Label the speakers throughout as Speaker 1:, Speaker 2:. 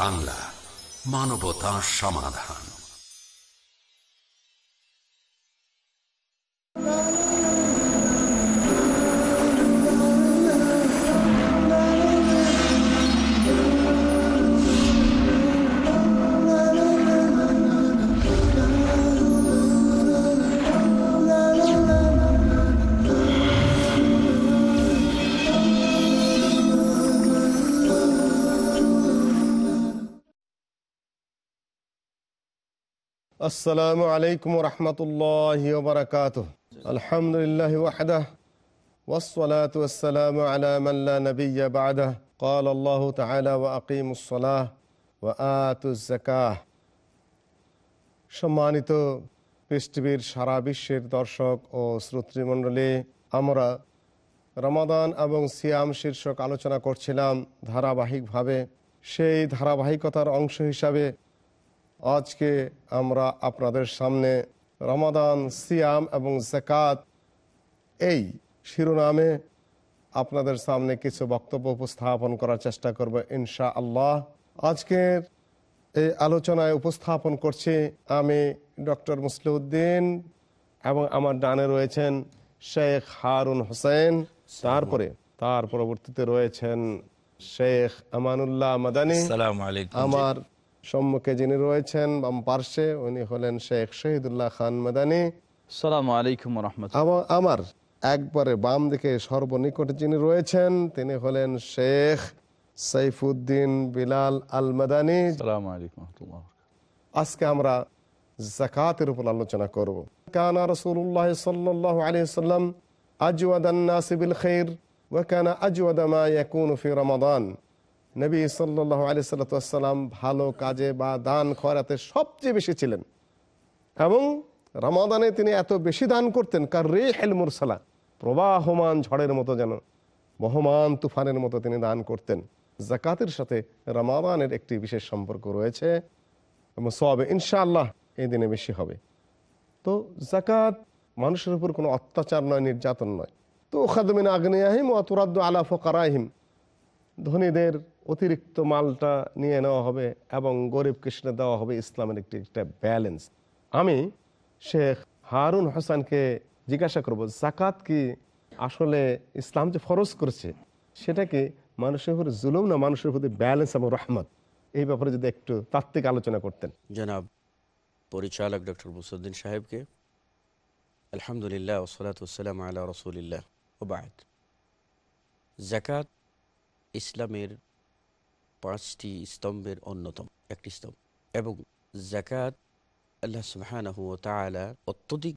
Speaker 1: বাংলা মানবতা সমাধান।
Speaker 2: السلام عليكم ورحمة الله وبركاته الحمد لله وحده والصلاة والسلام على من لا نبي بعده قال الله تعالى وأقيموا الصلاة وآتوا الزكاة সম্মানিত পৃথিবীর সারা বিশ্বের দর্শক ও শ্রোতৃমণ্ডলী আমরা রমাদান এবং সিয়াম শীর্ষক আলোচনা করছিলাম ধারাবাহিকভাবে সেই ধারাবাহিকতার অংশ হিসাবে আজকে আমরা আপনাদের সামনে রমাদান সিয়াম এবং জাকাত এই শিরোনামে আপনাদের সামনে কিছু বক্তব্য উপস্থাপন করার চেষ্টা করব ইনশা আল্লাহ আজকের এই আলোচনায় উপস্থাপন করছি আমি ডক্টর মুসলিউদ্দিন এবং আমার ডানে রয়েছেন শেখ হারুন হোসেন। তারপরে তার পরবর্তীতে রয়েছেন শেখ আমানুল্লাহ মাদানী। আমার সম্মুখে যিনি রয়েছেন বাম পার্শ্বে উনি হলেন শেখ শহীদুল্লাহ খান মাদানী।
Speaker 3: আলাইকুম
Speaker 2: আমার একবারে বাম দিকে সর্বনিকটে যিনি রয়েছেন তিনি হলেন শেখ সাইফুদ্দিন বিলাল আল মাদানী আজকে আমরা জাকাতের উপর আলোচনা করব। কানা রসুল্লাহ সাল্লাহ আলী সাল্লাম বিল খৈর ওয়াকানা আজওয়াদা মা ইয়াকুনু ফি রমাদান। নবী সাল্লাহ আলি সাল্লাম ভালো কাজে বা দান খরাতে সবচেয়ে বেশি ছিলেন। এবং রমাদানে তিনি এত বেশি দান করতেন, কার রে হেল মুরসালা, প্রবাহমান ঝড়ের মতো যেন বহমান তুফানের মতো তিনি দান করতেন। জাকাতের সাথে রমাদানের একটি বিশেষ সম্পর্ক রয়েছে এবং সবে ইনশাআল্লাহ এই দিনে বেশি হবে। তো জাকাত মানুষের উপর কোনো অত্যাচার নয়, নির্যাতন নয়। তো খাদমিন আগ্নেয়াহিম ও তুরাদ্দ আলা ফকারাহিম। ধনীদের অতিরিক্ত মালটা নিয়ে নেওয়া হবে এবং গরিব কৃষ্ণে দেওয়া হবে ইসলামের একটি, একটা ব্যালেন্স আমি শেখ হারুন হাসানকে জিজ্ঞাসা করব, জাকাত কি আসলে ইসলাম যে ফরজ করেছে, সেটা কি মানুষের উপরে জুলুম না মানুষের প্রতি ব্যালেন্স এবং রহমত? এই ব্যাপারে যদি একটু তাত্ত্বিক আলোচনা করতেন।
Speaker 4: জনাব, পরিচালক ডক্টর মুসুদ্দিন সাহেবকে আলহামদুলিল্লাহ ওসলাতাম আল্লাহ রসুলিল্লাহ। ওবায়দ জাকাত ইসলামের পাঁচটি স্তম্ভের অন্যতম, একটি স্তম্ভ। এবং জাকাত আল্লাহ সুবাহানহ অত্যধিক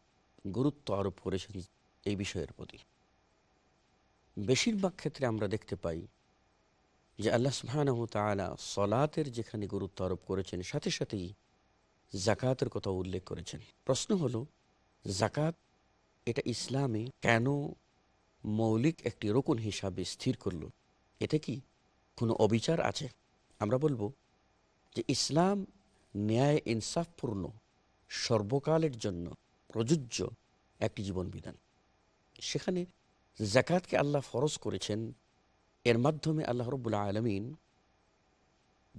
Speaker 4: গুরুত্ব আরোপ করেছেন এই বিষয়ের প্রতি। বেশিরভাগ ক্ষেত্রে আমরা দেখতে পাই যে আল্লাহ সুবাহানহ সলাতের যেখানে গুরুত্ব আরোপ করেছেন, সাথে সাথেই জাকাতের কথা উল্লেখ করেছেন। প্রশ্ন হলো জাকাত এটা ইসলামে কেন মৌলিক একটি রোকন হিসাবে স্থির করল? এটা কি কোনো অবিচার আছে? আমরা বলব যে ইসলাম ন্যায় ইনসাফপূর্ণ, সর্বকালের জন্য প্রযোজ্য একটি জীবন বিধান সেখানে জাকাতকে আল্লাহ ফরজ করেছেন, এর মাধ্যমে আল্লাহ রবুল্লা আলমিন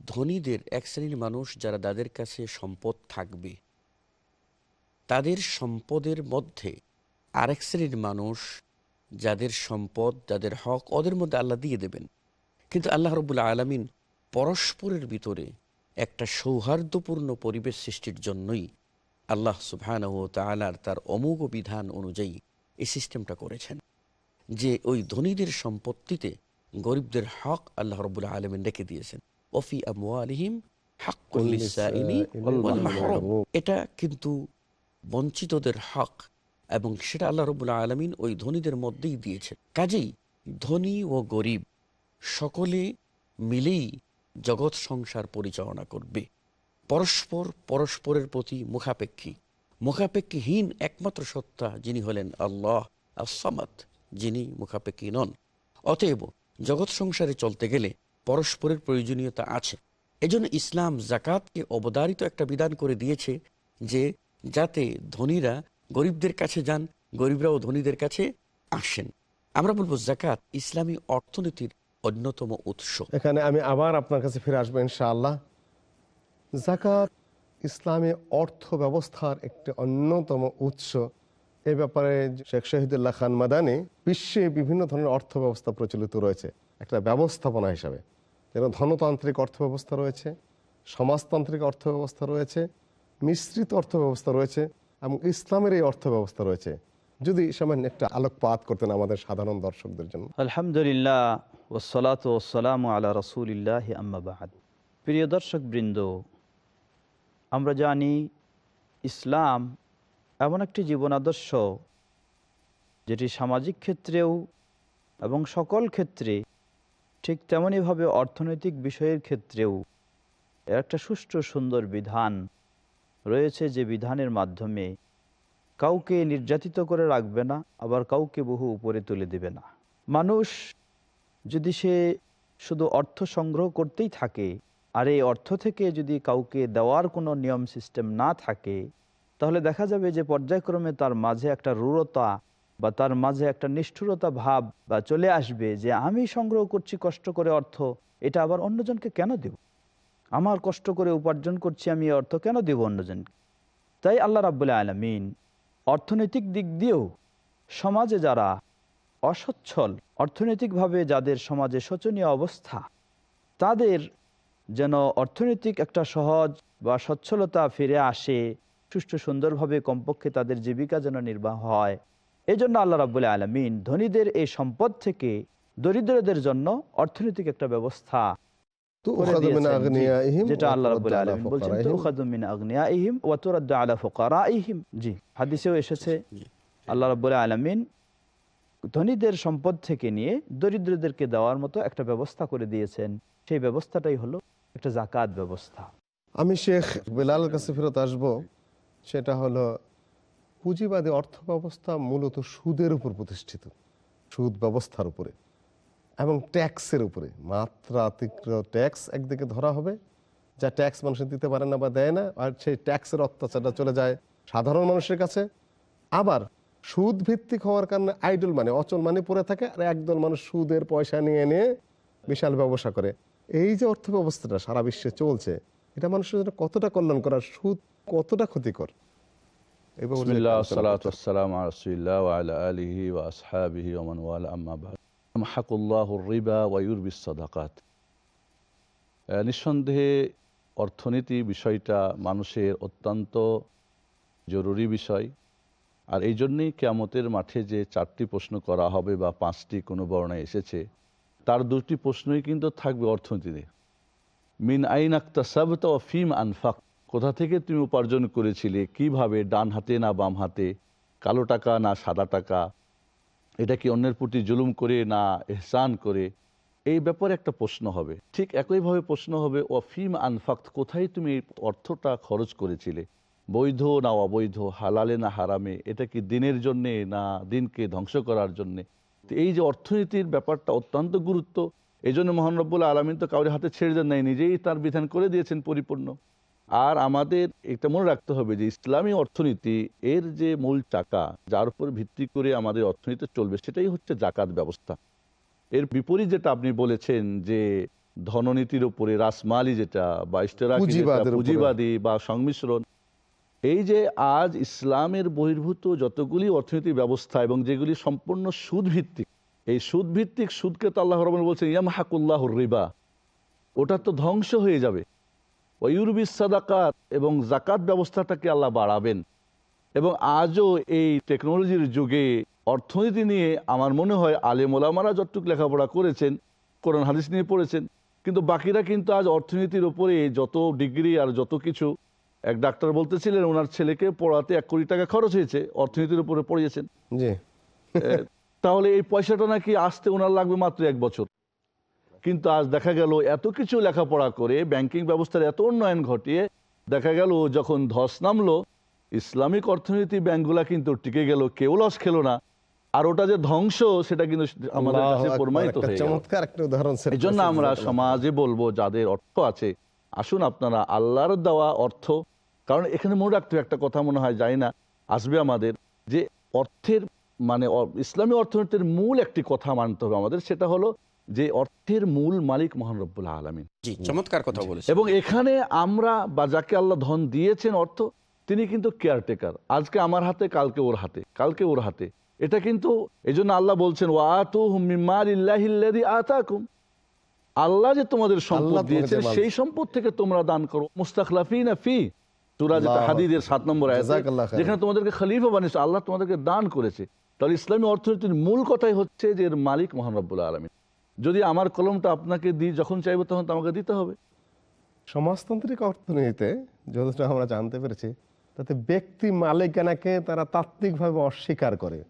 Speaker 4: ধনীদের, এক শ্রেণির মানুষ যারা তাদের কাছে সম্পদ থাকবে, তাদের সম্পদের মধ্যে আরেক শ্রেণির মানুষ যাদের সম্পদ, যাদের হক, ওদের মধ্যে আল্লাহ দিয়ে দেবেন। কিন্তু আল্লাহ রবুল্লা আলমিন পরস্পরের ভিতরে একটা সৌহার্দ্যপূর্ণ পরিবেশ সৃষ্টির জন্যই আল্লাহ সুবহান ও তালার তার অমোঘ বিধান অনুযায়ী এই সিস্টেমটা করেছেন। যে ওই ধনীদের সম্পত্তিতে গরিবদের হক আল্লাহ রবুল্লা আলমিন রেখে দিয়েছেন। ওফি আমিম এটা কিন্তু বঞ্চিতদের হক এবং সেটা আল্লাহ রবুল্লা আলমিন ওই ধনীদের মধ্যেই দিয়েছেন। কাজেই ধনী ও গরিব সকলে মিলেই জগৎ সংসার পরিচালনা করবে। পরস্পর পরস্পরের প্রতি মুখাপেক্ষী। মুখাপেক্ষীহীন একমাত্র সত্তা যিনি হলেন আল্লাহ আসামাত যিনি মুখাপেক্ষী নন। অতএব জগৎ সংসারে চলতে গেলে পরস্পরের প্রয়োজনীয়তা আছে। এজন্য ইসলাম জাকাতকে অবদারিত একটা বিধান করে দিয়েছে যে, যাতে ধনীরা গরিবদের কাছে যান, গরিবরাও ধনীদের কাছে আসেন। আমরা বলব জাকাত ইসলামী অর্থনীতির অন্যতম উৎস।
Speaker 2: এখানে আমি আবার আপনার কাছে ফিরে আসব ইনশাআল্লাহ। জাকাত ইসলামী অর্থ ব্যবস্থার একটি অন্যতম উৎস। এ ব্যাপারে শেখ শহীদুল্লাহ খান মাদানি বিশ্বে বিভিন্ন ধরনের অর্থ ব্যবস্থা প্রচলিত রয়েছে। একটা ব্যবস্থাপনা হিসাবে। যেন ধনতান্ত্রিক অর্থ ব্যবস্থা রয়েছে, সমাজতান্ত্রিক অর্থ ব্যবস্থা রয়েছে, মিশ্রিত অর্থ ব্যবস্থা রয়েছে এবং ইসলামের এই অর্থ ব্যবস্থা রয়েছে। যদি সামান্য একটা আলোকপাত করতেন আমাদের সাধারণ দর্শকদের জন্য।
Speaker 5: আলহামদুলিল্লাহ ওসলাত ওসালাম আলা রসুলিল্লাহ আম্মাবাদ প্রিয় দর্শক বৃন্দ আমরা জানি ইসলাম এমন একটি জীবন আদর্শ যেটি সামাজিক ক্ষেত্রেও এবং সকল ক্ষেত্রে ঠিক তেমনইভাবে অর্থনৈতিক বিষয়ের ক্ষেত্রেও একটা সুষ্ঠু সুন্দর বিধান রয়েছে যে বিধানের মাধ্যমে কাউকে নির্যাতিত করে রাখবে না, আবার কাউকে বহু উপরে তুলে দেবে না। মানুষ যদি সে শুধু অর্থ সংগ্রহ করতেই থাকে, আর এই অর্থ থেকে যদি কাউকে দেওয়ার কোনো নিয়ম সিস্টেম না থাকে, তাহলে দেখা যাবে যে পর্যায়ক্রমে তার মাঝে একটা রূঢ়তা বা তার মাঝে একটা নিষ্ঠুরতা ভাব বা চলে আসবে যে, আমি সংগ্রহ করছি কষ্ট করে অর্থ, এটা আবার অন্যজনকে কেন দেব? আমার কষ্ট করে উপার্জন করছি আমি অর্থ কেন দেব অন্যজনকে? তাই আল্লাহ রাবুল্লাহ আলমিন অর্থনৈতিক দিক দিয়েও সমাজে যারা অসচ্ছল, অর্থনৈতিকভাবে যাদের সমাজে শোচনীয় অবস্থা, তাদের যেন অর্থনৈতিক একটা সহজ বা সচ্ছলতা ফিরে আসে, সুষ্ঠু সুন্দরভাবে কমপক্ষে তাদের জীবিকা যেন নির্বাহ হয়। এই জন্য আল্লাহ রাবুল্লাহ আলমিন ধনীদের এই সম্পদ থেকে দরিদ্রদের জন্য অর্থনৈতিক একটা ব্যবস্থা যেটা আল্লাহ বলছেন জি হাদিসেও এসেছে আল্লাহ আলামিন ধনীদের সম্পদ থেকে নিয়ে দরিদ্রদেরকে দেওয়ার মতো একটা ব্যবস্থা করে দিয়েছেন। সেই ব্যবস্থাটাই হলো একটা জাকাত ব্যবস্থা।
Speaker 2: আমি শেখ বেলাল কাছে ফেরত আসব। সেটা হলো পুঁজিবাদী অর্থ ব্যবস্থা মূলত সুদের উপর প্রতিষ্ঠিত। সুদ ব্যবস্থার উপরে। এবং ট্যাক্সের উপরে। মাত্রাতিরিক্ত ট্যাক্স একদিকে ধরা হবে যা ট্যাক্স মানুষের দিতে পারে না বা দেয় না আর সেই ট্যাক্সের অত্যাচারটা চলে যায় সাধারণ মানুষের কাছে। আবার সুদ ভিত্তিক হওয়ার কারণে আইডল মানে অচল মানে পড়ে থাকে আর একদল মানুষ সুদের পয়সা নিয়ে নিয়ে বিশাল ব্যবসা করে। এই যে অর্থ ব্যবস্থাটা সারা বিশ্বে চলছে এটা মানুষের জন্য কতটা কল্যাণ করার সুদ কতটা ক্ষতিকর?
Speaker 5: আলিহি ওয়া আসহাবিহি ওয়া মান ওয়ালা আম্মা বাদ মাহাকুল্লাহুর রিবা ওয়া ইউরবিস নিঃসন্দেহে অর্থনীতি বিষয়টা মানুষের অত্যন্ত জরুরি বিষয়। আর এই জন্যেই কেয়ামতের মাঠে যে চারটি প্রশ্ন করা হবে বা পাঁচটি কোনো বর্ণায় এসেছে, তার দুটি প্রশ্নই কিন্তু থাকবে অর্থনীতিতে। মিন আইন আক্তা সাবতা ও ফিম আনফাক। কোথা থেকে তুমি উপার্জন করেছিলে? কীভাবে? ডান হাতে না বাম হাতে কালো টাকা না সাদা টাকা? এটা কি অন্যের প্রতি জুলুম করে না এহসান করে, এই ব্যাপারে একটা প্রশ্ন হবে। ঠিক একইভাবে প্রশ্ন হবে ও ফিম আনফাক্ত, কোথায় তুমি এই অর্থটা খরচ করেছিলে? বৈধ না অবৈধ, হালালে না হারামে? এটা কি দিনের জন্যে না দিনকে ধ্বংস করার জন্যে? এই যে অর্থনীতির ব্যাপারটা অত্যন্ত গুরুত্ব এই জন্য মহানরবুল আলমিন তো কাউরি হাতে ছেড়ে দেন নাই, নিজেই তার বিধান করে দিয়েছেন পরিপূর্ণ। আর আমাদের এটা মনে রাখতে হবে যে ইসলামী অর্থনীতি এর যে মূল চাকা যার উপর ভিত্তি করে আমাদের অর্থনীতি চলবে সেটাই হচ্ছে জাকাত ব্যবস্থা এর বিপরীত যেটা আপনি বলেছেন যে ধননীতির উপরে রাসমালি যেটা বা। পুঁজিবাদী বা সংমিশ্রণ এই যে আজ ইসলামের বহির্ভূত যতগুলি অর্থনীতি ব্যবস্থা এবং যেগুলি সম্পূর্ণ সুদ ভিত্তিক এই সুদ ভিত্তিক সুদকে তো আল্লাহ রহমান বলছেন ইয়াম হাকুল্লাহ রিবা ওটা তো ধ্বংস হয়ে যাবে ওয়ুরবিস সাদাকাত এবং জাকাত ব্যবস্থাটাকে আল্লাহ বাড়াবেন। এবং আজও এই টেকনোলজির যুগে অর্থনীতি নিয়ে আমার মনে হয় আলেম ওলামারা যতটুকু লেখাপড়া করেছেন কোরআন হাদিস নিয়ে পড়েছেন কিন্তু বাকিরা কিন্তু আজ অর্থনীতির ওপরে যত ডিগ্রি আর যত কিছু এক ডাক্তার বলতেছিলেন ওনার ছেলেকে পড়াতে এক কোটি টাকা খরচ হয়েছে অর্থনীতির উপরে পড়িয়েছেন। তাহলে এই পয়সাটা নাকি আসতে ওনার লাগবে মাত্র এক বছর। কিন্তু আজ দেখা গেল এত কিছু লেখাপড়া করে ব্যাংকিং ব্যবস্থার এত উন্নয়ন ঘটিয়ে দেখা গেল যখন ধস নামলো ইসলামিক অর্থনীতি ব্যাংকগুলা কিন্তু টিকে গেল কেউ লস খেলো না। আর ওটা যে ধ্বংস সেটা কিন্তু আমাদের কাছে প্রমাণিত
Speaker 2: একটা
Speaker 5: গেল।
Speaker 2: চমৎকার একটা উদাহরণ
Speaker 5: এই জন্য আমরা সমাজে বলব যাদের অর্থ আছে আসুন আপনারা আল্লাহর দেওয়া অর্থ কারণ এখানে মনে রাখতে একটা কথা মনে হয় যায় না আসবে আমাদের যে অর্থের মানে ইসলামী অর্থনীতির মূল একটি কথা মানতে হবে আমাদের সেটা হলো যে অর্থের মূল মালিক মহান রব্বুল আলমিন।
Speaker 4: চমৎকার কথা বলেছে
Speaker 5: এবং এখানে আমরা বা যাকে আল্লাহ ধন দিয়েছেন অর্থ তিনি কিন্তু কেয়ারটেকার আজকে আমার হাতে কালকে ওর হাতে কালকে ওর হাতে। এটা কিন্তু এই জন্য আল্লাহ বলছেন ও আতু হুমিমাল্লাহিল্লাদি আতাকুম। আল্লাহ যে তোমাদের সম্পদ দিয়েছেন সেই সম্পদ থেকে তোমরা দান করো। মুস্তাখলাফিনা ফি যেটা হাদিদের সাত নম্বর। যেখানে তোমাদেরকে খলিফা বানিয়েছে আল্লাহ তোমাদেরকে দান করেছে। তাহলে ইসলামী অর্থনীতির মূল কথাই হচ্ছে যে এর মালিক মহান রব্বুল আলমী যদি আমার কলমটা আপনাকে দিই, যখন চাইব তখন তো আমাকে দিতে হবে।
Speaker 2: সমাজতান্ত্রিক অর্থনীতিতে যতটা আমরা জানতে পেরেছি, তাতে ব্যক্তি মালিকানাকে তারা তাত্ত্বিকভাবে অস্বীকার করে।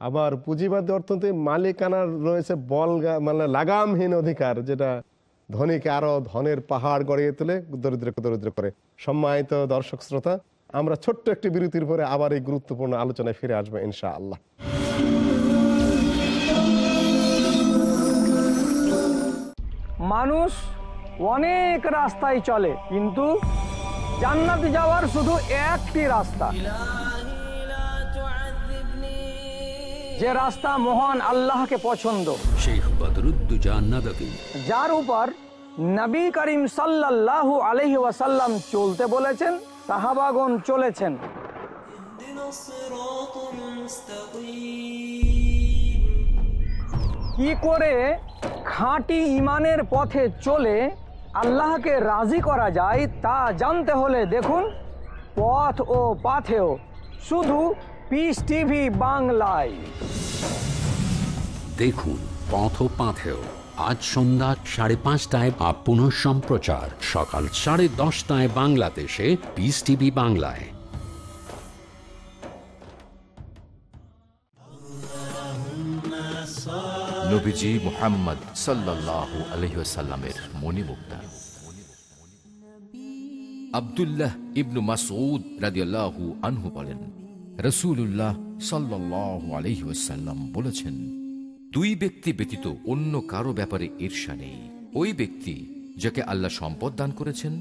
Speaker 2: আবার পুঁজিবাদী অর্থনীতি মালিকানার রয়েছে বল মানে লাগামহীন অধিকার, যেটা ধনীকে আরও ধনের পাহাড় গড়িয়ে তোলে, দরিদ্রকে দরিদ্র করে। সম্মানিত দর্শক শ্রোতা, আমরা ছোট্ট একটি বিরতির পরে আবার এই গুরুত্বপূর্ণ আলোচনায় ফিরে আসব ইনশা আল্লাহ
Speaker 6: মানুষ অনেক রাস্তায় চলে কিন্তু জান্নাতে যাওয়ার শুধু একটি রাস্তা। যে রাস্তা মহান আল্লাহকে পছন্দ। যার উপর নবী করিম সাল্লাল্লাহু আলহি ওয়াসাল্লাম চলতে বলেছেন সাহাবাগন চলেছেন। কি করে খাঁটি ইমানের পথে চলে আল্লাহকে রাজি করা যায় তা জানতে হলে দেখুন পথ ও পাথেও। শুধু পিস টিভি বাংলায়।
Speaker 1: দেখুন পথ ও পাথেও। আজ সন্ধ্যা সাড়ে পাঁচটায় বা পুনঃ সম্প্রচার সকাল সাড়ে দশটায় বাংলাদেশে পিস টিভি বাংলায়।
Speaker 7: নবীজি মোহাম্মদ সাল্লাল্লাহু আলহিসাল্লামের মণিমুক্তা। আব্দুল্লাহ ইবনু মাসউদ রাদিয়াল্লাহু আনহু বলেন রসুল্লাহ সাল্লাল্লাহু আলহি বলেছেন, দুই ব্যক্তি ব্যতীত অন্য কারও ব্যাপারে ঈর্ষা নেই। ওই ব্যক্তি যাকে আল্লাহ সম্পদ দান করেছেন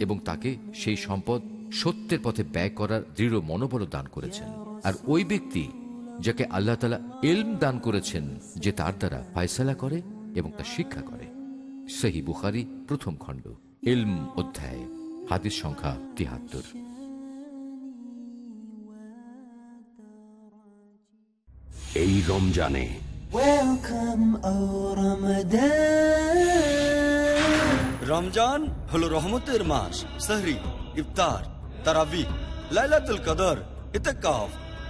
Speaker 7: এবং তাকে সেই সম্পদ সত্যের পথে ব্যয় করার দৃঢ় মনোবল দান করেছেন। আর ওই ব্যক্তি যাকে আল্লাহ তালা এলম দান করেছেন যে তার দ্বারা ফায়সালা করে এবং তা শিক্ষা করে। সেহি বুখারি প্রথম খণ্ড এলম অধ্যায় হাদিস সংখ্যা তিহাত্তর।
Speaker 1: এই রমজানে
Speaker 8: রমজান হলো রহমতের মাস সাহরি ইফতার তারাবি লাইলাতুল কদর ইতেকাফ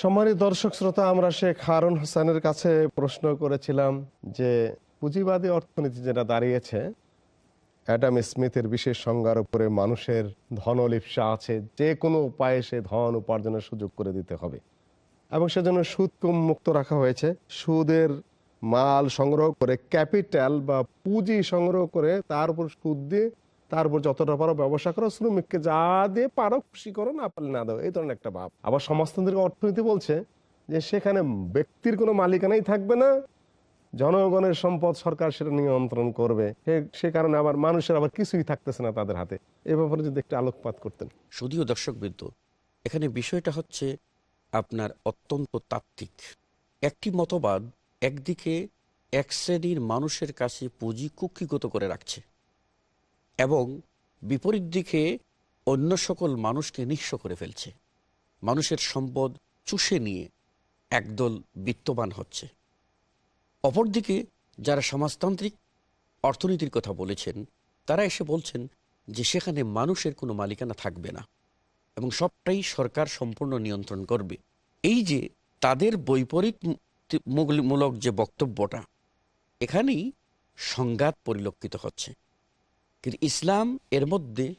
Speaker 2: সম্মানিত দর্শক শ্রোতা, আমরা শেখ হারুন হোসেনের কাছে প্রশ্ন করেছিলাম যে, পুঁজিবাদী অর্থনীতি যেটা দাঁড়িয়েছে, অ্যাডাম স্মিথের বিশেষ সংজ্ঞার উপরে মানুষের ধনলিপ্সা আছে, যে কোনো উপায়ে সে ধন উপার্জনের সুযোগ করে দিতে হবে। এবং সেজন্য সুদ কম মুক্ত রাখা হয়েছে। সুদের মাল সংগ্রহ করে, ক্যাপিটাল বা পুঁজি সংগ্রহ করে তার উপর সুদ দিয়ে তার উপর যতটা পারো ব্যবসা করো, শ্রমিককে যা দিয়ে পারো খুশি করো, না পারলে না দাও, এই ধরনের একটা ভাব। আবার সমাজতান্ত্রিক অর্থনীতি বলছে যে সেখানে ব্যক্তির কোনো মালিকানাই থাকবে না, জনগণের সম্পদ সরকার সেটা নিয়ন্ত্রণ করবে। সে- কারণে আবার মানুষের আবার কিছুই থাকতেছে না তাদের হাতে। এ ব্যাপারে যদি একটু আলোকপাত করতেন।
Speaker 4: যদিও দর্শকবৃন্দ, এখানে বিষয়টা হচ্ছে আপনার অত্যন্ত তাত্ত্বিক। একটি মতবাদ একদিকে এক শ্রেণির মানুষের কাছে পুঁজি কুক্ষিগত করে রাখছে। এবং বিপরীত দিকে অন্য সকল মানুষকে নিঃস্ব করে ফেলছে। মানুষের সম্পদ চুষে নিয়ে একদল বিত্তবান হচ্ছে। অপরদিকে যারা সমাজতান্ত্রিক, অর্থনীতির কথা বলেছেন, তারা এসে বলছেন যে সেখানে মানুষের কোনো মালিকানা থাকবে না এবং সবটাই সরকার সম্পূর্ণ নিয়ন্ত্রণ করবে। এই যে তাদের বৈপরীত মূল- মূলক যে বক্তব্যটা, এখানেই সংঘাত পরিলক্ষিত হচ্ছে। কিন্তু ইসলাম এর মধ্যে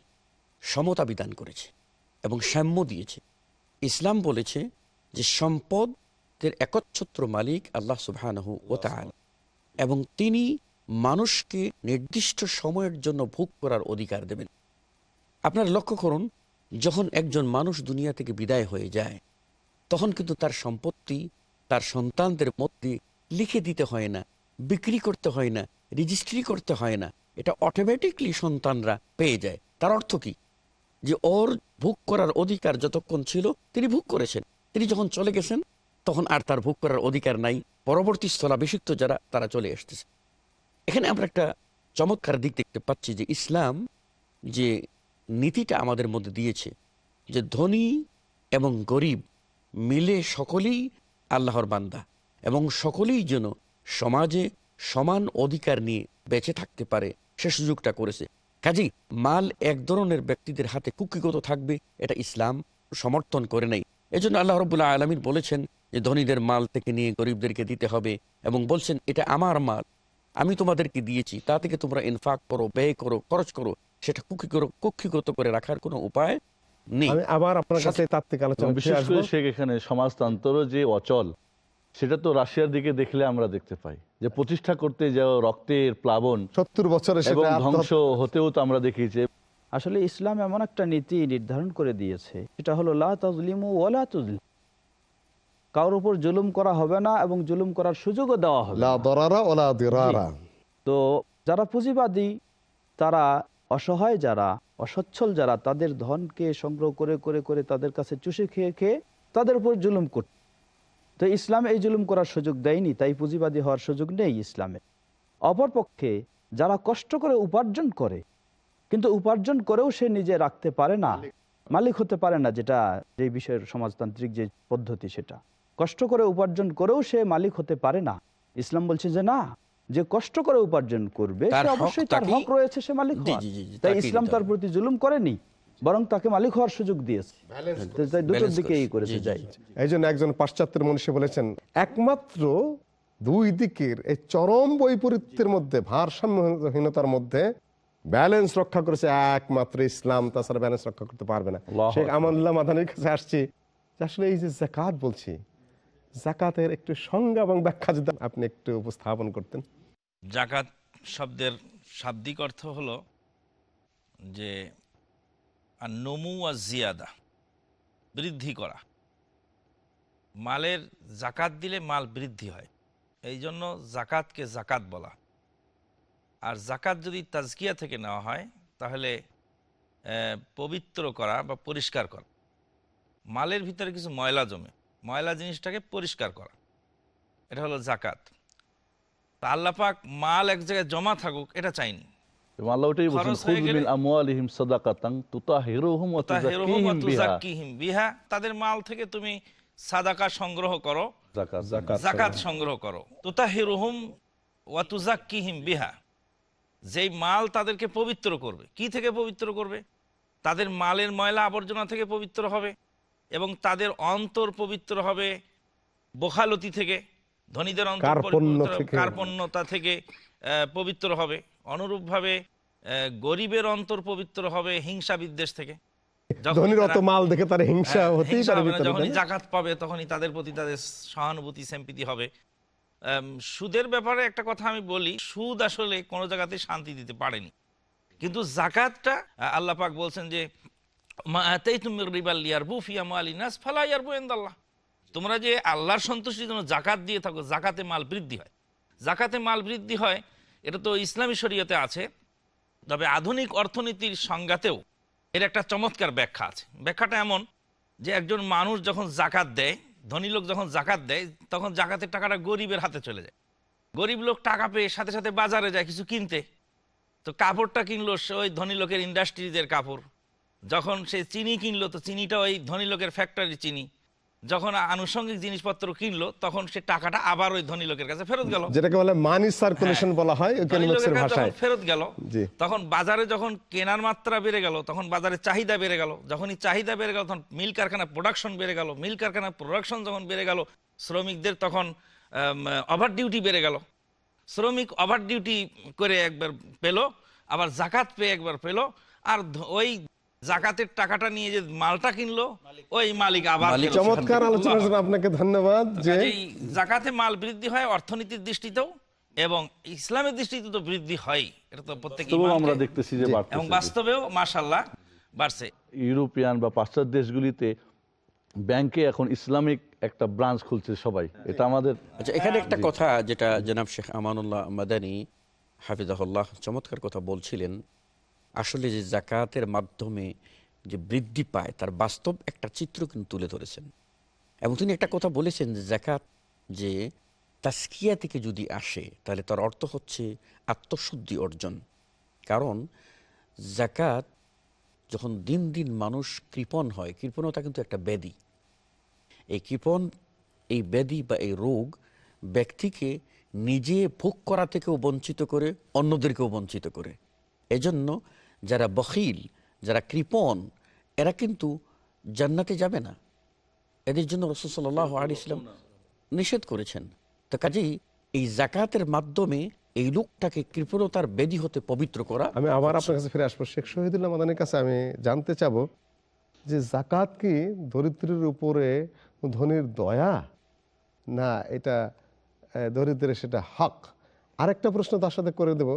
Speaker 4: সমতা বিধান করেছে এবং সাম্য দিয়েছে। ইসলাম বলেছে যে সম্পদের একচ্ছত্র মালিক আল্লাহ সুবহানাহু ও তাআলা এবং তিনি মানুষকে নির্দিষ্ট সময়ের জন্য ভোগ করার অধিকার দেবেন। আপনারা লক্ষ্য করুন, যখন একজন মানুষ দুনিয়া থেকে বিদায় হয়ে যায়, তখন কিন্তু তার সম্পত্তি তার সন্তানদের মধ্যে লিখে দিতে হয় না, বিক্রি করতে হয় না, রেজিস্ট্রি করতে হয় না এটা অটোমেটিকলি সন্তানরা পেয়ে যায়। তার অর্থ কি? যে ওর ভোগ করার অধিকার যতক্ষণ ছিল, তিনি ভোগ করেছেন। তিনি যখন চলে গেছেন, তখন আর তার ভোগ করার অধিকার নাই। পরবর্তী স্থলাভিষিক্ত যারা, তারা চলে আসতেছে। এখানে আমরা একটা চমৎকার দিক দেখতে পাচ্ছি যে ইসলাম যে নীতিটা আমাদের মধ্যে দিয়েছে, যে ধনী এবং গরিব মিলে সকলেই আল্লাহর বান্দা এবং সকলেই যেন সমাজে সমান অধিকার নিয়ে বেঁচে থাকতে পারে। সে সুযোগটা করেছে। কাজেই মাল এক ধরনের ব্যক্তিদের হাতে কুকিগত থাকবে এটা ইসলাম সমর্থন করে নাই। এজন্য আল্লাহ রবুল্লাহ আলমিন বলেছেন যে ধনীদের মাল থেকে নিয়ে গরিবদেরকে দিতে হবে এবং বলছেন এটা আমার মাল আমি তোমাদেরকে দিয়েছি তা থেকে তোমরা ইনফাক করো ব্যয় করো খরচ করো সেটা কুকি করো কক্ষিগত করে রাখার কোনো উপায় নেই।
Speaker 2: আবার আপনার কাছে তাত্ত্বিক আলোচনা
Speaker 5: বিশেষ করে। শেখ এখানে সমাজতন্ত্র যে অচল সেটা তো রাশিয়ার দিকে দেখলে আমরা দেখতে পাই। যে প্রতিষ্ঠা করতে যাও রক্তের প্লাবন
Speaker 2: সত্তর বছরে
Speaker 5: এবং ধ্বংস হতেও তো আমরা দেখিয়েছি।
Speaker 3: আসলে ইসলাম এমন একটা নীতি নির্ধারণ করে দিয়েছে এটা হলো লা তাজলিমু ওয়ালা তুজলিম কারোর উপর জুলুম করা হবে না এবং জুলুম করার সুযোগও দেওয়া হবে
Speaker 2: লা দরারা ওলা দিরারা।
Speaker 3: তো যারা পুঁজিবাদী তারা অসহায় যারা অসচ্ছল যারা তাদের ধনকে সংগ্রহ করে করে করে তাদের কাছে চুষে খেয়ে খেয়ে তাদের উপর জুলুম করত। তো ইসলাম এই জুলুম করার সুযোগ দেয়নি তাই পুঁজিবাদী হওয়ার সুযোগ নেই ইসলামে। অপরপক্ষে যারা কষ্ট করে উপার্জন করে কিন্তু উপার্জন করেও সে নিজে রাখতে পারে না মালিক হতে পারে না যেটা যে বিষয়ের সমাজতান্ত্রিক যে পদ্ধতি সেটা। কষ্ট করে উপার্জন করেও সে মালিক হতে পারে না। ইসলাম বলছে যে না যে কষ্ট করে উপার্জন করবে সে অবশ্যই তার হক রয়েছে সে মালিক তাই ইসলাম তার প্রতি জুলুম করেনি। বরং তাকে মালিক হওয়ার সুযোগ দিয়েছে। দুটোর
Speaker 4: Balance
Speaker 3: দিকেই
Speaker 4: করেছে।
Speaker 3: যাই।
Speaker 2: এই জন্য একজন পাশ্চাত্যের মনীষী বলেছেন একমাত্র দুই দিকের এই চরম বৈপরীত্যের মধ্যে ভারসাম্যহীনতার মধ্যে ব্যালেন্স রক্ষা করেছে একমাত্র ইসলাম। তাছাড়া ব্যালেন্স রক্ষা করতে পারবে না। শেখ। আমানুল্লাহ মাদানির কাছে আসছি। আসলে এই যে জাকাত বলছি জাকাতের একটু সংজ্ঞা এবং ব্যাখ্যা যদি আপনি একটু উপস্থাপন করতেন।
Speaker 9: জাকাত শব্দের শাব্দিক অর্থ হলো যে আর নমু আর জিয়াদা, বৃদ্ধি করা। মালের জাকাত দিলে মাল বৃদ্ধি হয়। এই জন্য জাকাতকে জাকাত বলা। আর জাকাত যদি তাজকিয়া থেকে নেওয়া হয়, তাহলে পবিত্র করা বা পরিষ্কার করা। মালের ভিতরে কিছু ময়লা জমে। ময়লা জিনিসটাকে পরিষ্কার করা। এটা হলো জাকাত। তা আল্লাপাক মাল এক জায়গায় জমা থাকুক, এটা চাইনি।
Speaker 5: এবং আল্লাহ ওটাই বলছেন
Speaker 9: খরচ
Speaker 5: খুদ
Speaker 9: গেলে-
Speaker 5: আমওয়ালিহিম সাদাকাতান তুতাহিরুহুম ওয়া তুযাক্কিহিম বিহা।
Speaker 9: তাদের মাল থেকে তুমি সাদাকা সংগ্রহ করো।
Speaker 2: জাকাত
Speaker 9: সংগ্রহ করো। তুতাহিরুহুম ওয়া তুযাক্কিহিম বিহা। যেই মাল তাদেরকে পবিত্র করবে। কি থেকে পবিত্র করবে? তাদের মালের ময়লা আবর্জনা থেকে পবিত্র হবে এবং তাদের অন্তর পবিত্র হবে বোখালতি থেকে ধনীদের অন্তর
Speaker 2: কার্পণ্য
Speaker 9: কার্পণ্যতা থেকে আহ, পবিত্র হবে। অনুরূপভাবে গরিবের অন্তর পবিত্র হবে হিংসা বিদ্বেষ থেকে।
Speaker 2: মাল দেখে তার হিংসা
Speaker 9: হ্যাঁ,
Speaker 2: হতেই
Speaker 9: হিংসা
Speaker 2: পারে
Speaker 9: হবে না,
Speaker 2: ভিতরে,
Speaker 9: যখনই জাকাত পাবে তখনই তাদের প্রতি তাদের সহানুভূতি সেম্পিতি হবে। সুদের ব্যাপারে একটা কথা আমি বলি সুদ আসলে কোনো জায়গাতে শান্তি দিতে পারেনি। কিন্তু জাকাতটা আহ, আল্লাহ পাক বলছেন যে তোমরা যে আল্লাহর সন্তুষ্টির জন্য জাকাত দিয়ে থাকো জাকাতে মাল বৃদ্ধি হয়। জাকাতে মাল বৃদ্ধি হয় এটা তো ইসলামী শরীয়তে আছে, তবে আধুনিক অর্থনীতির সংজ্ঞাতেও এর একটা চমৎকার ব্যাখ্যা আছে। ব্যাখ্যাটা এমন যে একজন মানুষ যখন জাকাত দেয়, ধনী লোক যখন জাকাত দেয়, তখন জাকাতের টাকাটা গরিবের হাতে চলে যায়। গরিব লোক টাকা পেয়ে সাথে সাথে বাজারে যায় কিছু কিনতে। তো কাপড়টা কিনলো সে ওই ধনী লোকের ইন্ডাস্ট্রিজের কাপড়। যখন সে চিনি কিনলো, তো চিনিটা ওই ধনী লোকের ফ্যাক্টরি চিনি। যখন আনুষঙ্গিক জিনিসপত্র কিনলো তখন সে টাকাটা আবার ওই ধনী লোকের কাছে ফেরত গেল।
Speaker 2: যেটাকে বলে মানি সার্কুলেশন বলা হয় ইকোনমিক্সের ভাষায়।
Speaker 9: ফেরত গেল
Speaker 2: জি।
Speaker 9: তখন বাজারে যখন কেনার মাত্রা বেড়ে গেল তখন বাজারে চাহিদা বেড়ে গেল। যখনই চাহিদা বেড়ে গেল তখন মিল কারখানা প্রোডাকশন বেড়ে গেল। মিল কারখানা প্রোডাকশন যখন বেড়ে গেল শ্রমিকদের তখন ওভার ডিউটি বেড়ে গেল। শ্রমিক ওভার ডিউটি করে একবার পেল আবার জাকাত পেয়ে একবার পেল আর ওই জাকাতের টাকাটা নিয়ে যে মালটা কিনলো ওই মালিক আবার
Speaker 2: চমৎকার আলোচনার জন্য আপনাকে ধন্যবাদ যে
Speaker 9: জাকাতে মাল বৃদ্ধি হয় অর্থনীতির দৃষ্টিতেও এবং ইসলামের দৃষ্টিতে তো বৃদ্ধি হয় এটা তো প্রত্যেক
Speaker 5: আমরা দেখতেছি যে
Speaker 9: এবং বাস্তবেও মাশাল্লাহ বাড়ছে।
Speaker 5: ইউরোপিয়ান বা পাশ্চাত্য দেশগুলিতে ব্যাংকে এখন ইসলামিক একটা ব্রাঞ্চ খুলছে সবাই এটা আমাদের
Speaker 4: আচ্ছা এখানে একটা কথা যেটা জনাব শেখ আমানুল্লাহ মাদানী হাফিজাহুল্লাহ চমৎকার কথা বলছিলেন। আসলে যে জাকাতের মাধ্যমে যে বৃদ্ধি পায়, তার বাস্তব একটা চিত্র কিন্তু তুলে ধরেছেন। এবং তিনি একটা কথা বলেছেন যে জাকাত যে তাস্কিয়া থেকে যদি আসে, তাহলে তার অর্থ হচ্ছে আত্মশুদ্ধি অর্জন। কারণ জাকাত যখন দিন দিন মানুষ কৃপণ হয়, কৃপণতা কিন্তু একটা ব্যাধি। এই কৃপণ, এই ব্যাধি বা এই রোগ ব্যক্তিকে নিজে ভোগ করা থেকেও বঞ্চিত করে, অন্যদেরকেও বঞ্চিত করে। এজন্য যারা বখিল যারা কৃপণ এরা কিন্তু জান্নাতে যাবে না। এদের জন্য রসুল্লাহ আলিয়াল্লাম নিষেধ করেছেন। তো কাজেই এই জাকাতের মাধ্যমে এই লোকটাকে কৃপণতার বেদি হতে পবিত্র করা
Speaker 2: আমি আবার আপনার কাছে ফিরে আসব। শেখ শহীদুল্লাহ মাদানের কাছে আমি জানতে চাবো যে জাকাত কি দরিদ্রের উপরে ধনির দয়া? না এটা দরিদ্রের সেটা হক। আরেকটা প্রশ্ন তার সাথে করে দেব।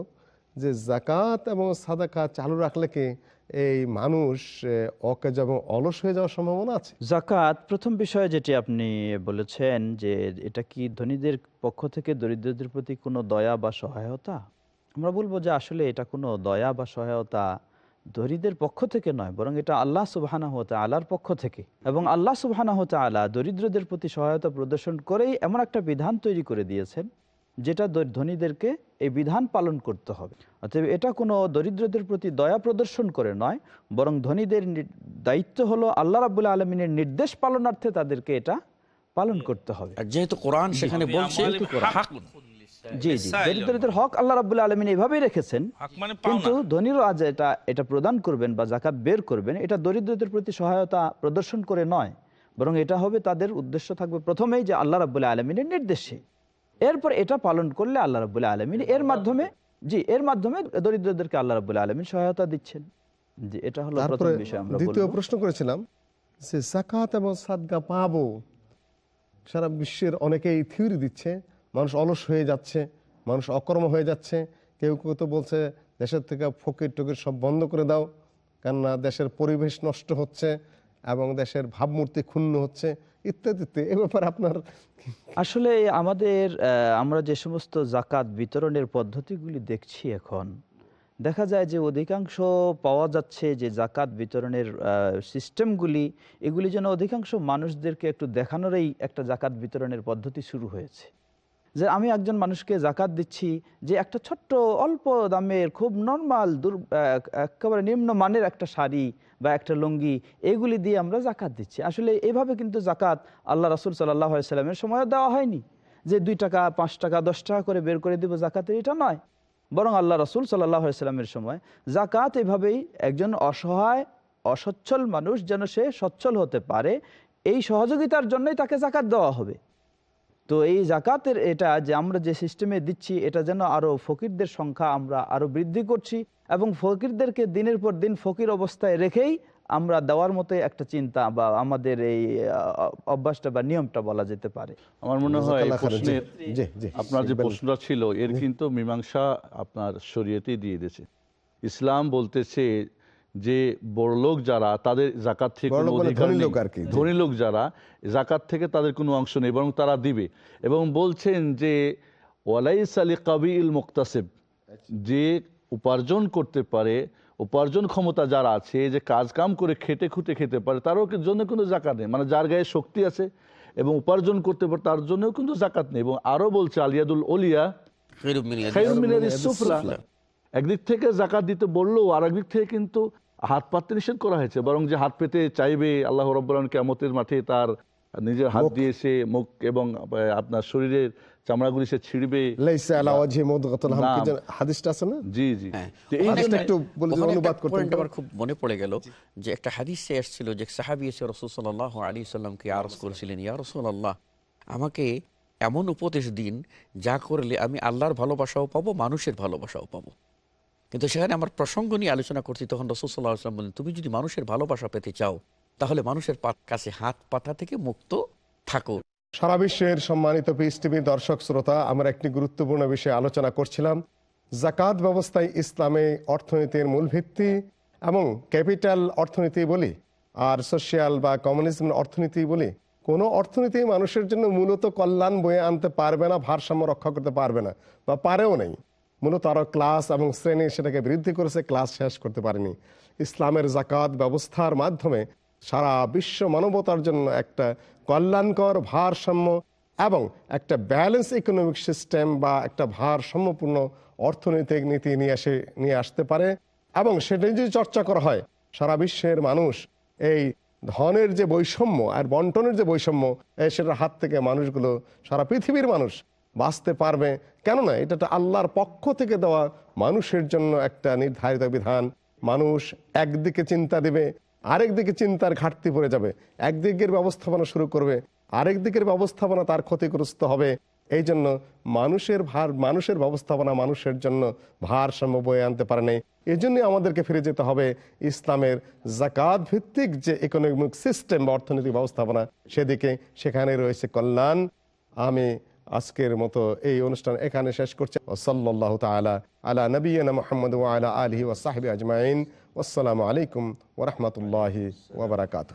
Speaker 2: যে জাকাত এবং সাদাকা চালু রাখলে কি এই মানুষ অকেজ এবং অলস হয়ে যাওয়ার সম্ভাবনা আছে?
Speaker 3: জাকাত প্রথম বিষয়ে যেটি আপনি বলেছেন যে এটা কি ধনীদের পক্ষ থেকে দরিদ্রদের প্রতি কোনো দয়া বা সহায়তা? আমরা বলব যে আসলে এটা কোনো দয়া বা সহায়তা দরিদ্রের পক্ষ থেকে নয়, বরং এটা আল্লাহ সুবাহানা হতে আলার পক্ষ থেকে। এবং আল্লাহ সুবাহানা হতে আলা দরিদ্রদের প্রতি সহায়তা প্রদর্শন করেই এমন একটা বিধান তৈরি করে দিয়েছেন, যেটা ধনীদেরকে এই বিধান পালন করতে হবে। অতএব এটা কোনো দরিদ্রদের প্রতি দয়া প্রদর্শন করে নয় বরং ধনীদের দায়িত্ব হলো আল্লাহ রাবুল্লাহ আলমিনের নির্দেশ পালনার্থে তাদেরকে এটা পালন করতে হবে।
Speaker 4: যেহেতু কোরআন সেখানে বলছে
Speaker 3: জি জি। দরিদ্রদের হক আল্লাহ রাবুল্লাহ আলমিন এইভাবেই রেখেছেন।
Speaker 9: মানে
Speaker 3: কিন্তু ধনীরও আজ এটা এটা প্রদান করবেন বা জাকাত বের করবেন এটা দরিদ্রদের প্রতি সহায়তা প্রদর্শন করে নয় বরং এটা হবে তাদের উদ্দেশ্য থাকবে প্রথমেই যে আল্লাহ রাবুল্লাহ আলমিনের নির্দেশে। এরপর এটা পালন করলে আল্লাহ রাবুল্লাহ আলমিন এর মাধ্যমে জি এর মাধ্যমে দরিদ্রদেরকে আল্লাহ রাবুল্লাহ আলমিন সহায়তা দিচ্ছেন। জি এটা হলো প্রথম বিষয় আমরা
Speaker 2: দ্বিতীয় প্রশ্ন করেছিলাম যে জাকাত এবং সাদগা পাবো সারা বিশ্বের অনেকেই থিওরি দিচ্ছে মানুষ অলস হয়ে যাচ্ছে মানুষ অকর্ম হয়ে যাচ্ছে। কেউ কেউ তো বলছে দেশের থেকে ফকির টকির সব বন্ধ করে দাও কেননা দেশের পরিবেশ নষ্ট হচ্ছে এবং দেশের ভাবমূর্তি ক্ষুণ্ণ হচ্ছে, ইত্যাদিতে ইত্যাদি। এ ব্যাপারে আপনার
Speaker 3: আসলে আমাদের আমরা যে সমস্ত জাকাত বিতরণের পদ্ধতিগুলি দেখছি এখন, দেখা যায় যে অধিকাংশ পাওয়া যাচ্ছে যে জাকাত বিতরণের সিস্টেমগুলি, এগুলি যেন অধিকাংশ মানুষদেরকে একটু দেখানোরই একটা জাকাত বিতরণের পদ্ধতি শুরু হয়েছে যে আমি একজন মানুষকে জাকাত দিচ্ছি যে একটা ছোট্ট অল্প দামের খুব নর্মাল দুর একেবারে নিম্ন মানের একটা শাড়ি বা একটা লুঙ্গি, এগুলি দিয়ে আমরা জাকাত দিচ্ছি। আসলে এভাবে কিন্তু জাকাত আল্লাহ রাসুল সাল্লাহ সাল্লামের সময়ও দেওয়া হয়নি যে দুই টাকা, পাঁচ টাকা, দশ টাকা করে বের করে দিব জাকাতের, এটা নয়। বরং আল্লাহ রসুল সাল্লাহ সাল্লামের সময় জাকাত এভাবেই একজন অসহায়, অসচ্ছল মানুষ যেন সে সচ্ছল হতে পারে, এই সহযোগিতার জন্যই তাকে জাকাত দেওয়া হবে। তো এই জাকাতের এটা যে আমরা যে সিস্টেমে দিচ্ছি এটা যেন আরও ফকিরদের সংখ্যা আমরা আরও বৃদ্ধি করছি এবং ফকিরদেরকে দিনের পর দিন ফকির অবস্থায় রেখেই আমরা দেওয়ার মতো একটা চিন্তা বা আমাদের এই অভ্যাসটা বা নিয়মটা বলা যেতে পারে।
Speaker 5: আমার মনে হয়। আপনার যে প্রশ্নটা ছিল এর কিন্তু মীমাংসা আপনার শরীয়তেই দিয়ে দিয়েছে। ইসলাম বলতেছে যে বড় লোক যারা তাদের জাকাত থেকে কোনো
Speaker 2: মানে
Speaker 5: অধিকার
Speaker 2: ধনী
Speaker 5: নেই। ধনী লোক যারা জাকাত থেকে তাদের কোনো অংশ নেই বরং তারা দিবে। এবং বলছেন যে ওয়ালাইস আলী কাবিল মুক্তাসেব যে উপার্জন করতে পারে উপার্জন ক্ষমতা যারা আছে যে কাজ কাম করে খেটে খুঁটে খেতে পারে তারও জন্য কোনো জাকাত নেই? মানে যার গায়ে শক্তি আছে এবং উপার্জন করতে পারে তার জন্যও কিন্তু জাকাত নেই। এবং আরও বলছে আলিয়াদুল ওলিয়া
Speaker 4: সুফলা।
Speaker 5: একদিক থেকে জাকাত দিতে বললেও আর একদিক থেকে কিন্তু হাত পাততে নিষেধ করা হয়েছে। বরং যে হাত পেতে চাইবে আল্লাহ রব্বুল কেমতের মাঠে তার নিজের হাত দিয়ে সে মুখ এবং আপনার শরীরের চামড়াগুলি সে ছিড়বে।
Speaker 2: হাদিসটা আছে না?
Speaker 5: জি জি।
Speaker 4: হ্যাঁ।
Speaker 2: একটু অনুবাদ
Speaker 4: আমার খুব মনে পড়ে গেল যে একটা হাদিসে এসেছিল যে সাহাবি এসে রসুল সাল্লাহ আলী সাল্লামকে আরজ করেছিলেন ইয়া রসুল আল্লাহ আমাকে এমন উপদেশ দিন যা করলে আমি আল্লাহর ভালোবাসাও পাবো মানুষের ভালোবাসাও পাবো। কিন্তু সেখানে আমার প্রসঙ্গ নিয়ে আলোচনা করছি, তখন রসুল্লাহ আসলাম বলেন তুমি যদি মানুষের ভালোবাসা পেতে চাও, তাহলে মানুষের কাছে হাত পাতা থেকে মুক্ত থাকো।
Speaker 2: সারা বিশ্বের সম্মানিত পিস দর্শক শ্রোতা, আমরা একটি গুরুত্বপূর্ণ বিষয়ে আলোচনা করছিলাম জাকাত ব্যবস্থায় ইসলামে অর্থনীতির মূল ভিত্তি এবং ক্যাপিটাল অর্থনীতি বলি, আর সোশিয়াল বা কমিউনিজম অর্থনীতি বলি, কোনো অর্থনীতি মানুষের জন্য মূলত কল্যাণ বয়ে আনতে পারবে না, ভারসাম্য রক্ষা করতে পারবে না, বা পারেও নেই। মূলত আরও ক্লাস এবং শ্রেণি সেটাকে বৃদ্ধি করেছে, ক্লাস শেষ করতে পারেনি। ইসলামের জাকাত ব্যবস্থার মাধ্যমে সারা বিশ্ব মানবতার জন্য একটা কল্যাণকর ভারসাম্য এবং একটা ব্যালেন্স ইকোনমিক সিস্টেম বা একটা ভারসাম্যপূর্ণ অর্থনৈতিক নীতি নিয়ে আসে নিয়ে আসতে পারে এবং সেটাই যদি চর্চা করা হয়, সারা বিশ্বের মানুষ এই ধনের যে বৈষম্য আর বন্টনের যে বৈষম্য সেটার হাত থেকে মানুষগুলো, সারা পৃথিবীর মানুষ বাঁচতে পারবে। কেননা এটা তো আল্লাহর পক্ষ থেকে দেওয়া মানুষের জন্য একটা নির্ধারিত বিধান। মানুষ একদিকে চিন্তা দেবে, আরেক দিকে চিন্তার ঘাটতি পড়ে যাবে। একদিকের ব্যবস্থাপনা শুরু করবে, আরেক দিকের ব্যবস্থাপনা তার ক্ষতিগ্রস্ত হবে। এই জন্য মানুষের ভার, মানুষের ব্যবস্থাপনা মানুষের জন্য ভারসাম্য বয়ে আনতে পারে নাই। জন্যই আমাদেরকে ফিরে যেতে হবে ইসলামের জাকাত ভিত্তিক যে ইকোনমিক সিস্টেম বা অর্থনৈতিক ব্যবস্থাপনা, সেদিকে। সেখানে রয়েছে কল্যাণ। আমি আজকের মতো এই অনুষ্ঠান এখানে শেষ করছে। ওসল্লাহ তালা আলা নবীনা মোহাম্মদ আলা আলহি ওসাহাবি আজমাইন। আসসালামু আলাইকুম ওরহমতুল্লাহি ওবরাকাতু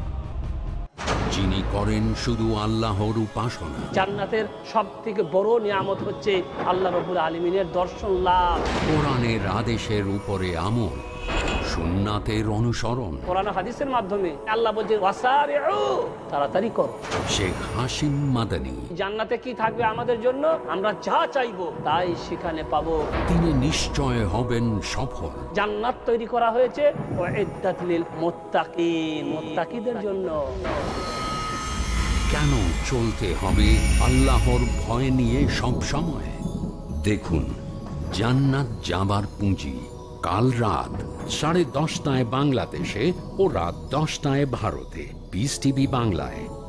Speaker 1: যিনি করেন শুধু আল্লাহর উপাসনা।
Speaker 10: জান্নাতের সব থেকে বড় নিয়ামত হচ্ছে আল্লাহ রবুল আলমিনের দর্শন লাভ।
Speaker 1: কোরআনের আদেশের উপরে আমল। সুন্নাতের অনুসরণ।
Speaker 10: কোরআন হাদিসের মাধ্যমে আল্লাহ তাড়াতাড়ি করো।
Speaker 1: শেখ হাসিম মাদানী।
Speaker 10: জান্নাতে কি থাকবে আমাদের জন্য? আমরা যা চাইব তাই সেখানে পাবো।
Speaker 1: তিনি নিশ্চয় হবেন সফল।
Speaker 10: জান্নাত তৈরি করা হয়েছে মুত্তাকিদের জন্য।
Speaker 1: কেন চলতে হবে আল্লাহর ভয় নিয়ে সব সময়? দেখুন জান্নাত যাবার পুঁজি। কাল রাত সাড়ে দশটায় বাংলাদেশে ও রাত দশটায় ভারতে। পিস টিভি বাংলায়।